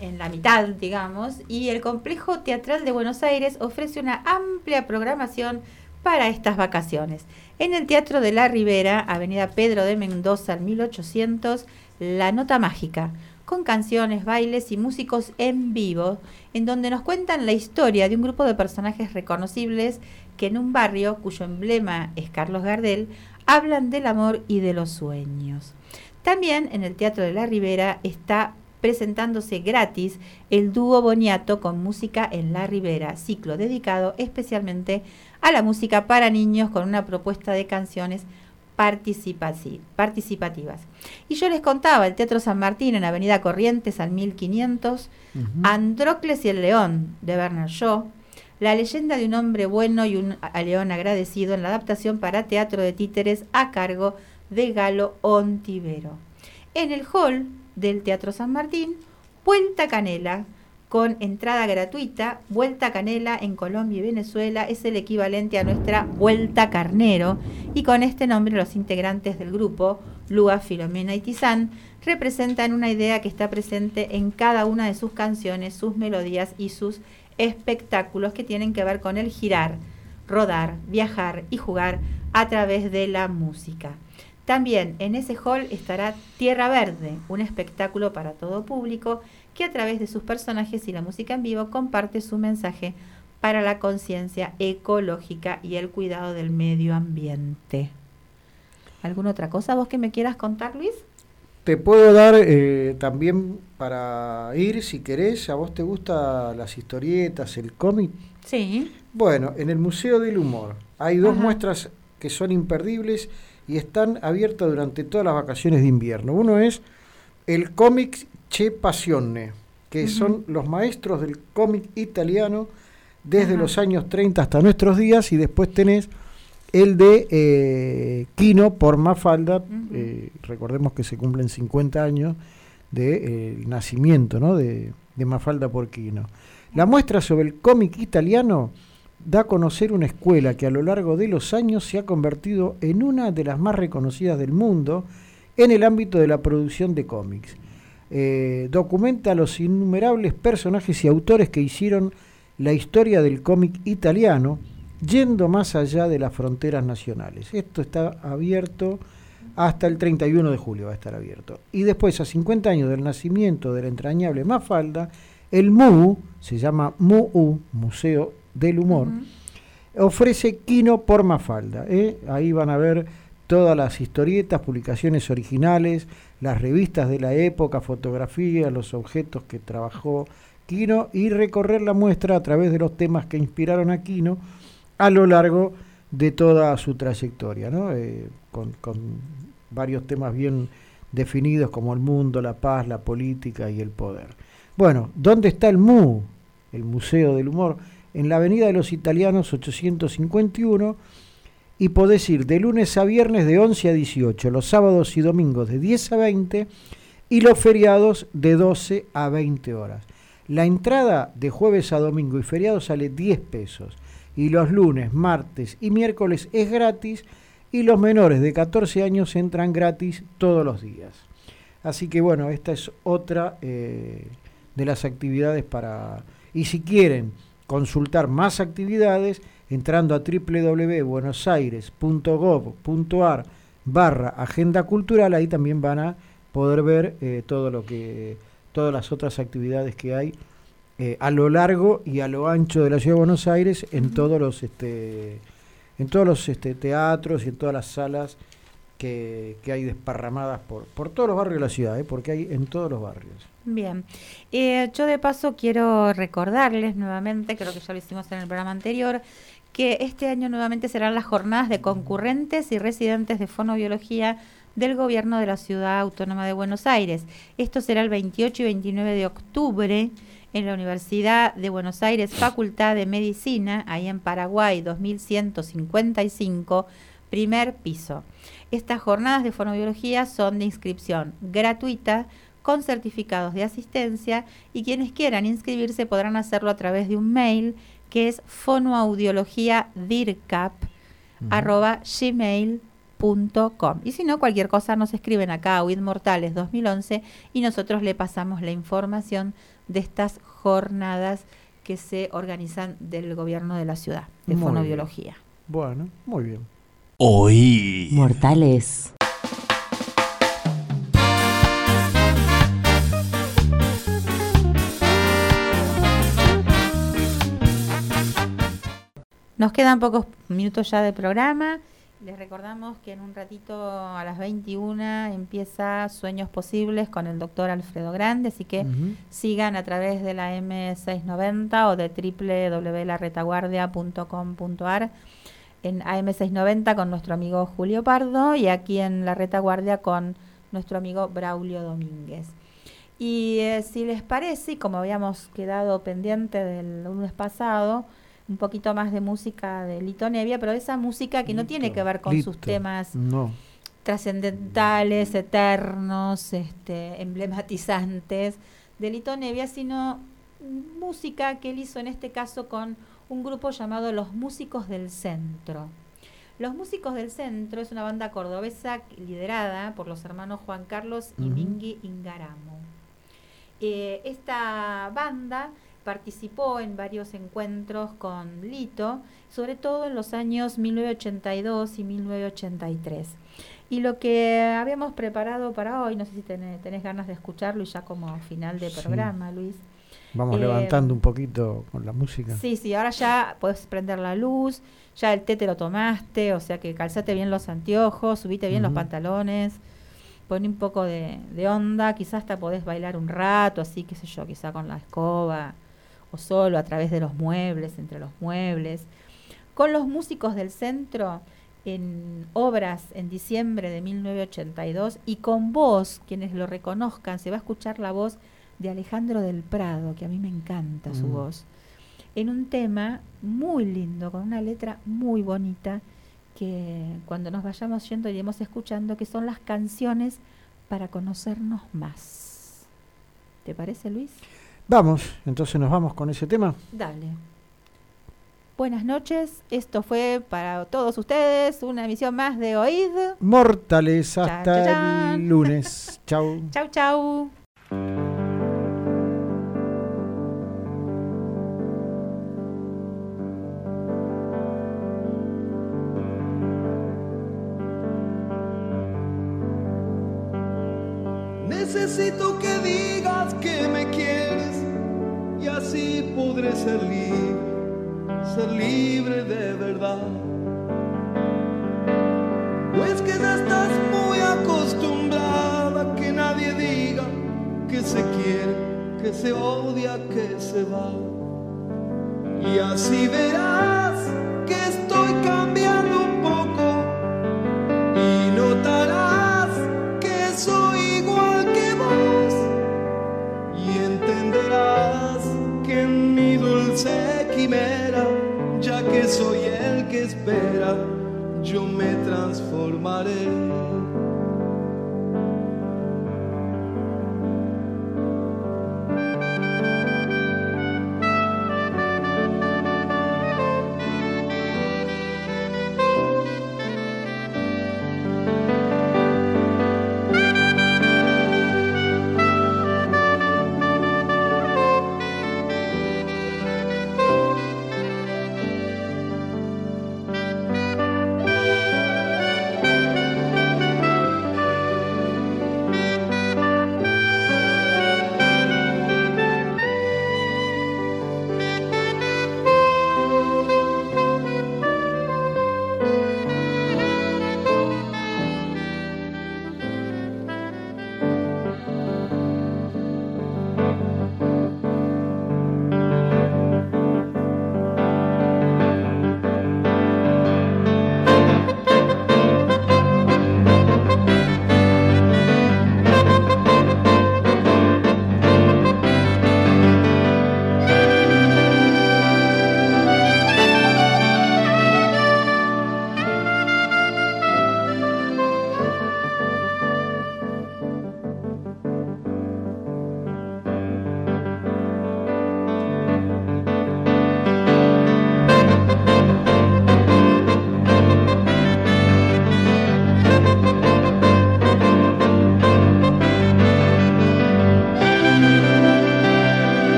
en la mitad, digamos, y el Complejo Teatral de Buenos Aires ofrece una amplia programación para estas vacaciones. En el Teatro de la Ribera, Avenida Pedro de Mendoza, al 1800, La Nota Mágica, con canciones, bailes y músicos en vivo, en donde nos cuentan la historia de un grupo de personajes reconocibles que en un barrio cuyo emblema es Carlos Gardel, hablan del amor y de los sueños. También en el Teatro de la Ribera está presentándose gratis el dúo Boniato con música en la Ribera, ciclo dedicado especialmente a la música para niños con una propuesta de canciones participativas. Y yo les contaba, el Teatro San Martín en Avenida Corrientes al 1500, Androcles y el León de Bernard Shaw, la leyenda de un hombre bueno y un león agradecido en la adaptación para teatro de títeres a cargo de Galo Ontivero. En el hall del Teatro San Martín, Vuelta Canela, con entrada gratuita. Vuelta Canela en Colombia y Venezuela es el equivalente a nuestra Vuelta Carnero y con este nombre los integrantes del grupo, Lua, Filomena y Tizán, representan una idea que está presente en cada una de sus canciones, sus melodías y sus espectáculos que tienen que ver con el girar, rodar, viajar y jugar a través de la música. También en ese hall estará Tierra Verde, un espectáculo para todo público que a través de sus personajes y la música en vivo comparte su mensaje para la conciencia ecológica y el cuidado del medio ambiente. ¿Alguna otra cosa vos que me quieras contar, Luis? Te puedo dar eh, también para ir, si querés, a vos te gustan las historietas, el cómic. Sí. Bueno, en el Museo del Humor hay dos muestras que son imperdibles y están abiertas durante todas las vacaciones de invierno. Uno es el cómic Che Passione, que son los maestros del cómic italiano desde los años 30 hasta nuestros días, y después tenés el de eh, Quino por Mafalda, eh, recordemos que se cumplen 50 años del de, eh, nacimiento ¿no? de, de, Mafalda por Quino. La muestra sobre el cómic italiano da a conocer una escuela que a lo largo de los años se ha convertido en una de las más reconocidas del mundo en el ámbito de la producción de cómics. documenta los innumerables personajes y autores que hicieron la historia del cómic italiano, yendo más allá de las fronteras nacionales. Esto está abierto hasta el 31 de julio, va a estar abierto. Y después, a 50 años del nacimiento del entrañable Mafalda, el MU, se llama MUU, Museo del Humor, ofrece Kino por Mafalda. ¿eh? Ahí van a ver todas las historietas, publicaciones originales, las revistas de la época, fotografías, los objetos que trabajó Kino y recorrer la muestra a través de los temas que inspiraron a Kino a lo largo de toda su trayectoria, ¿no? Eh, con, varios temas bien definidos como el mundo, la paz, la política y el poder. Bueno, ¿dónde está el MU, el Museo del Humor? En la Avenida de los Italianos 851 y podés ir de lunes a viernes de 11 a 18, los sábados y domingos de 10 a 20 y los feriados de 12 a 20 horas. La entrada de jueves a domingo y feriado sale 10 pesos y los lunes, martes y miércoles es gratis y los menores de 14 años entran gratis todos los días. Así que bueno, esta es otra eh, de las actividades para... Y si quieren consultar más actividades, entrando a www.buenosaires.gov.ar barra agenda cultural, ahí también van a poder ver eh, todo lo que, todas las otras actividades que hay eh, a lo largo y a lo ancho de la ciudad de Buenos Aires en todos los este en todos los este, teatros y en todas las salas que, hay desparramadas por, por todos los barrios de la ciudad, ¿eh? porque hay en todos los barrios. Bien, eh, yo de paso quiero recordarles nuevamente, creo que ya lo hicimos en el programa anterior, que este año nuevamente serán las jornadas de concurrentes y residentes de fonobiología del gobierno de la ciudad autónoma de Buenos Aires. Esto será el 28 y 29 de octubre en la Universidad de Buenos Aires, Facultad de Medicina, ahí en Paraguay, 2155, primer piso. Estas jornadas de fonobiología son de inscripción gratuita con certificados de asistencia y quienes quieran inscribirse podrán hacerlo a través de un mail que es fonoaudiologiadircap.gmail.com Y si no, cualquier cosa nos escriben acá a Huid Mortales 2011 y nosotros le pasamos la información de estas jornadas que se organizan del gobierno de la ciudad de Muy fonobiología. Bueno, muy bien. Oí. Mortales. Nos quedan pocos minutos ya de programa. Les recordamos que en un ratito a las 21 empieza Sueños Posibles con el doctor Alfredo Grande, así que sigan a través de la M690 o de www.laretaguardia.com.ar en AM690 con nuestro amigo Julio Pardo y aquí en La Retaguardia con nuestro amigo Braulio Domínguez. Y eh, si les parece, y como habíamos quedado pendiente del lunes pasado, un poquito más de música de Lito Nevia, pero esa música que no tiene que ver con sus temas No. trascendentales, eternos, este, emblematizantes de Lito Nevia, sino música que él hizo en este caso con un grupo llamado Los Músicos del Centro. Los Músicos del Centro es una banda cordobesa liderada por los hermanos Juan Carlos y Ujú. Mingui Ingaramo. Eh, esta banda participó en varios encuentros con Lito, sobre todo en los años 1982 y 1983. Y lo que habíamos preparado para hoy, no sé si tenés, tenés ganas de escucharlo y ya como final de Sí. programa, Luis. Vamos Eh, levantando un poquito con la música. Sí, sí, ahora ya puedes prender la luz, ya el té te lo tomaste, o sea que calzate bien los anteojos, subite bien los pantalones, pon un poco de, de onda, quizás hasta podés bailar un rato, así, qué sé yo, quizá con la escoba, o solo a través de los muebles, entre los muebles. Con los músicos del centro en obras en diciembre de 1982 y con voz, quienes lo reconozcan, se va a escuchar la voz de Alejandro del Prado, que a mí me encanta su Mm. voz, en un tema muy lindo, con una letra muy bonita, que cuando nos vayamos yendo iremos escuchando, que son las canciones para conocernos más. ¿Te parece, Luis? Vamos, entonces nos vamos con ese tema. Dale. Buenas noches, esto fue para todos ustedes una emisión más de Oíd. Mortales hasta chan, chan. el lunes. Chau. Chau, chau. Necesito que ser libre, ser libre de verdad. Pues que ya estás muy acostumbrada a que nadie diga que se quiere, que se odia, que se va. Y así verás que estoy yo me transformaré.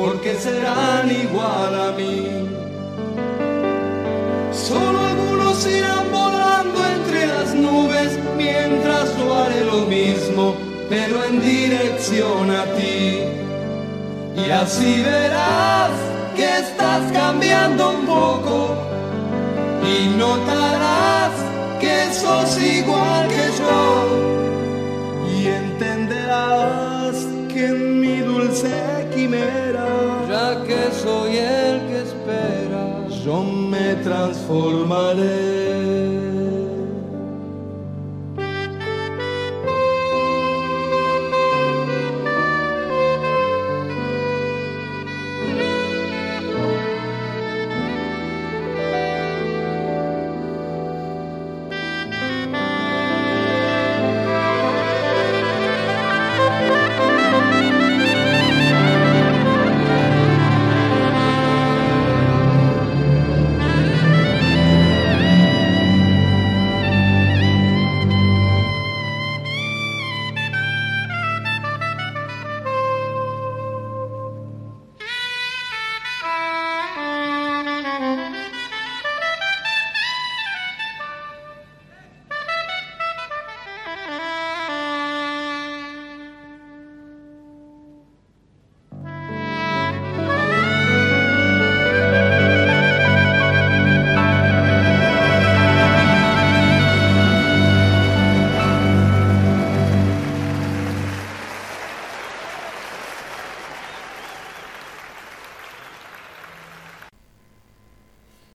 Porque serán igual a mí. Solo algunos irán volando entre las nubes, mientras yo haré lo mismo, pero en dirección a ti. Y así verás que estás cambiando un poco y notarás que sos igual que yo transformaré.